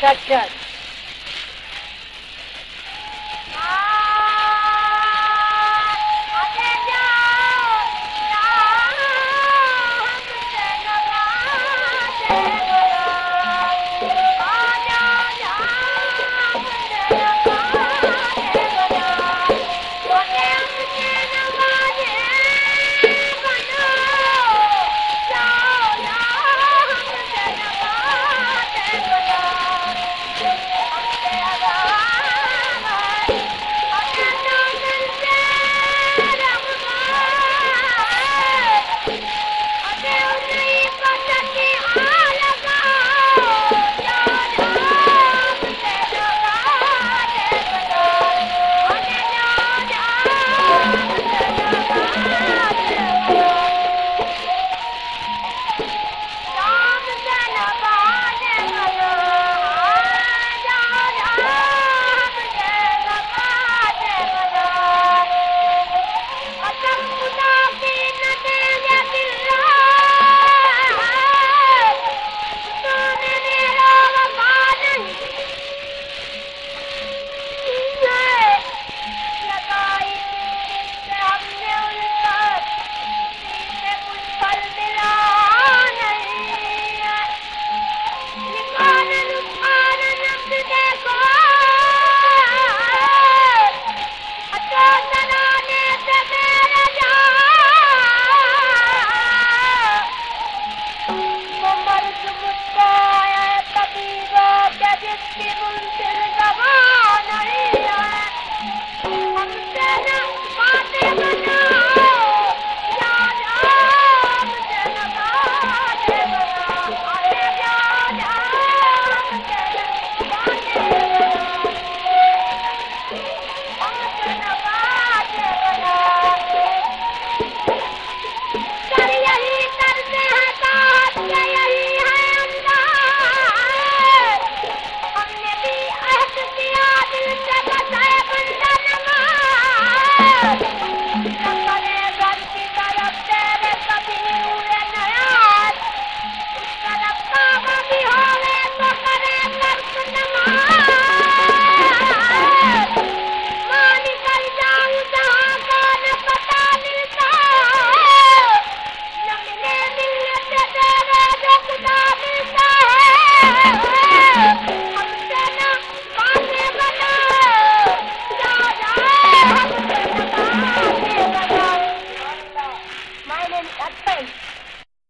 cut, cut. Ada.